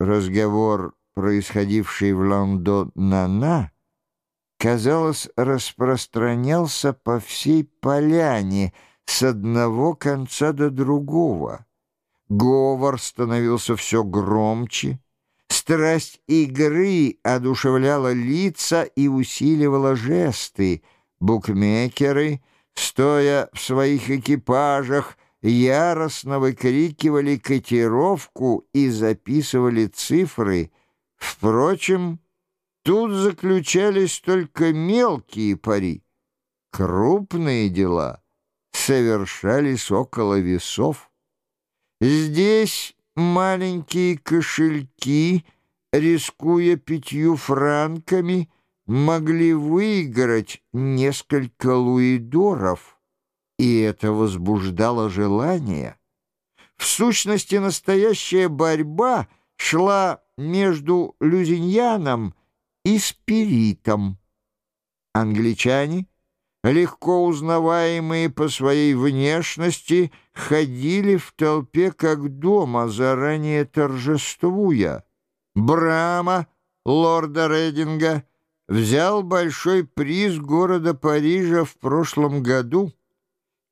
Разговор, происходивший в Лондо-Нана, казалось, распространялся по всей поляне с одного конца до другого. Говор становился все громче, страсть игры одушевляла лица и усиливала жесты. Букмекеры, стоя в своих экипажах, яростно выкрикивали котировку и записывали цифры. Впрочем, тут заключались только мелкие пари. Крупные дела совершались около весов. Здесь маленькие кошельки, рискуя пятью франками, могли выиграть несколько луидоров — и это возбуждало желание. В сущности, настоящая борьба шла между Люзиньяном и Спиритом. Англичане, легко узнаваемые по своей внешности, ходили в толпе как дома, заранее торжествуя. Брама, лорда Рединга, взял большой приз города Парижа в прошлом году —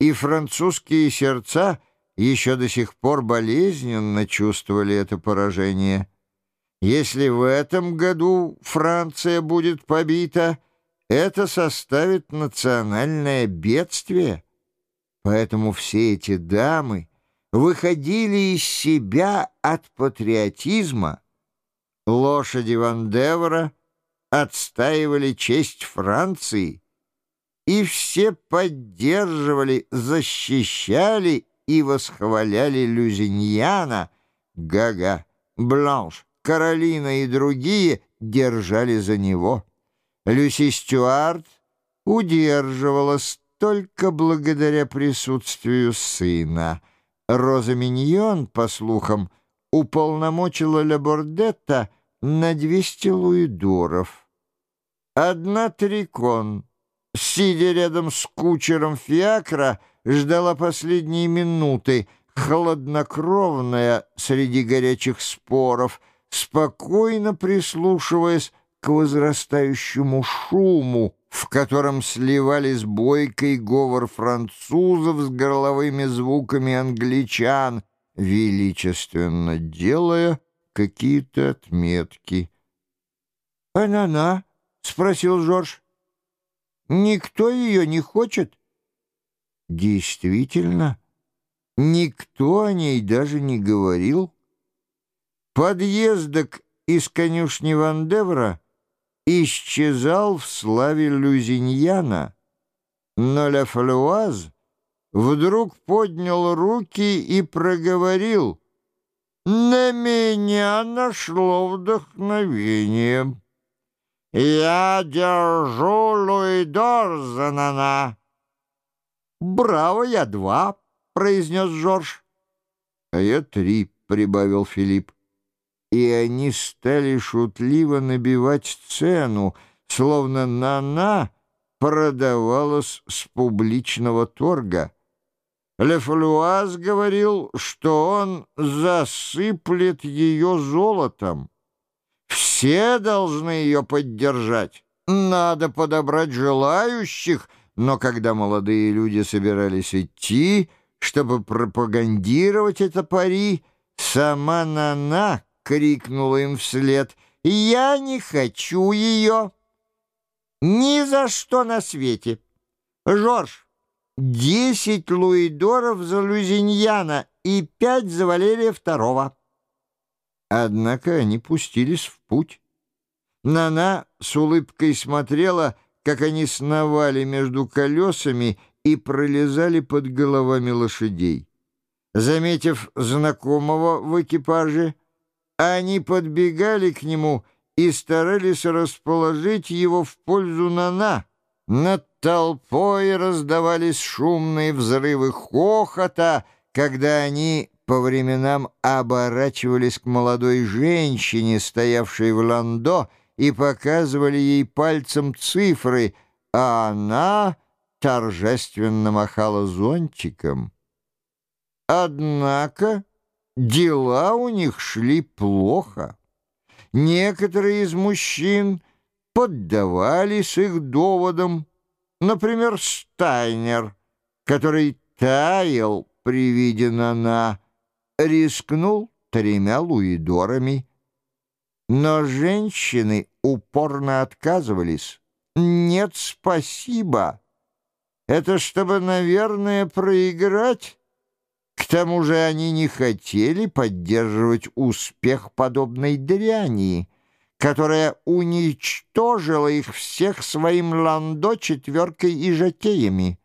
и французские сердца еще до сих пор болезненно чувствовали это поражение. Если в этом году Франция будет побита, это составит национальное бедствие. Поэтому все эти дамы выходили из себя от патриотизма. Лошади Вандевра отстаивали честь Франции — и все поддерживали, защищали и восхваляли Люзиньяна, Гага, Бланш, Каролина и другие держали за него. Люси Стюарт удерживалась только благодаря присутствию сына. Роза Миньон, по слухам, уполномочила Лабордетта на 200 луидоров. Одна Трикон — сидя рядом с кучером фиакра, ждала последние минуты, хладнокровная среди горячих споров, спокойно прислушиваясь к возрастающему шуму, в котором сливались бойкой говор французов с горловыми звуками англичан, величественно делая какие-то отметки. «Анана?» — спросил Жорж. Никто ее не хочет. Действительно, никто о ней даже не говорил. Подъездок из конюшни Вандевра исчезал в славе Люзиньяна, но Ля Флюаз вдруг поднял руки и проговорил «На меня нашло вдохновение». «Я держу Луидор за Нана». «Браво, я два», — произнес Жорж. «А я три», — прибавил Филипп. И они стали шутливо набивать цену, словно Нана продавалась с публичного торга. Лефлюаз говорил, что он засыплет ее золотом. Все должны ее поддержать. Надо подобрать желающих, но когда молодые люди собирались идти, чтобы пропагандировать это пари, сама Нана крикнула им вслед «Я не хочу ее!» «Ни за что на свете!» «Жорж, десять луидоров за Люзиньяна и пять за Валерия Второго!» Однако они пустились в путь. Нана с улыбкой смотрела, как они сновали между колесами и пролезали под головами лошадей. Заметив знакомого в экипаже, они подбегали к нему и старались расположить его в пользу Нана. Над толпой раздавались шумные взрывы хохота, когда они по временам оборачивались к молодой женщине, стоявшей в ландо, и показывали ей пальцем цифры, а она торжественно махала зонтиком. Однако дела у них шли плохо. Некоторые из мужчин поддавались их доводам, например, Стайнер, который таял при виде Нана, рискнул тремя луидорами. Но женщины упорно отказывались. «Нет, спасибо. Это чтобы, наверное, проиграть». К тому же они не хотели поддерживать успех подобной дряни, которая уничтожила их всех своим ландо четверкой и жатеями.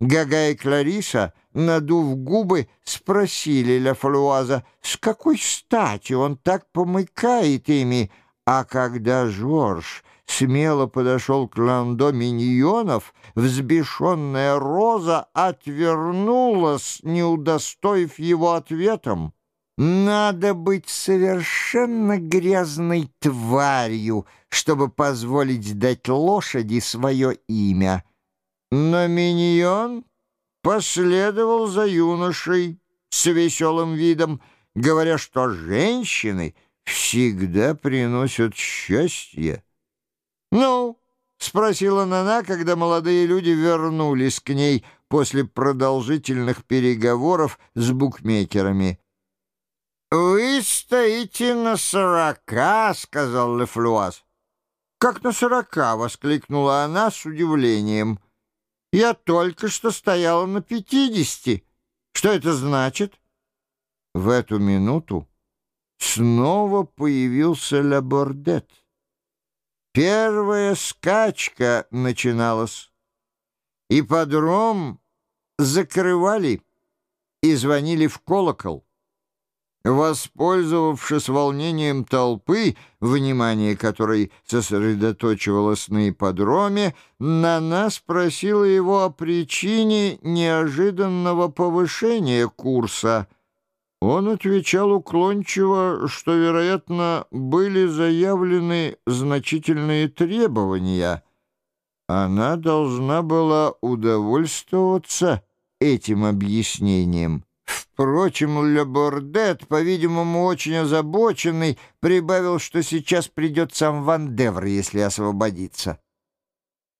Гага и Клариса, надув губы, спросили Ля Флуаза, с какой стати он так помыкает ими, а когда Жорж смело подошел к ландо миньонов, взбешенная Роза отвернулась, не удостоив его ответом. Надо быть совершенно грязной тварью, чтобы позволить дать лошади свое имя. Но миньон последовал за юношей с веселым видом, говоря, что женщины всегда приносят счастье. «Ну?» — спросила Нана, когда молодые люди вернулись к ней после продолжительных переговоров с букмекерами. «Вы стоите на сорока», — сказал Лефлуаз. «Как на сорока?» — воскликнула она с удивлением. Я только что стояла на пятидесяти. Что это значит? В эту минуту снова появился Лабордет. Первая скачка начиналась. Ипподром закрывали и звонили в колокол. Воспользовавшись волнением толпы, внимание которой сосредоточивалось на ипподроме, Нана спросила его о причине неожиданного повышения курса. Он отвечал уклончиво, что, вероятно, были заявлены значительные требования. Она должна была удовольствоваться этим объяснением. Впрочем, Ле по-видимому, очень озабоченный, прибавил, что сейчас придет сам Ван Девр, если освободиться.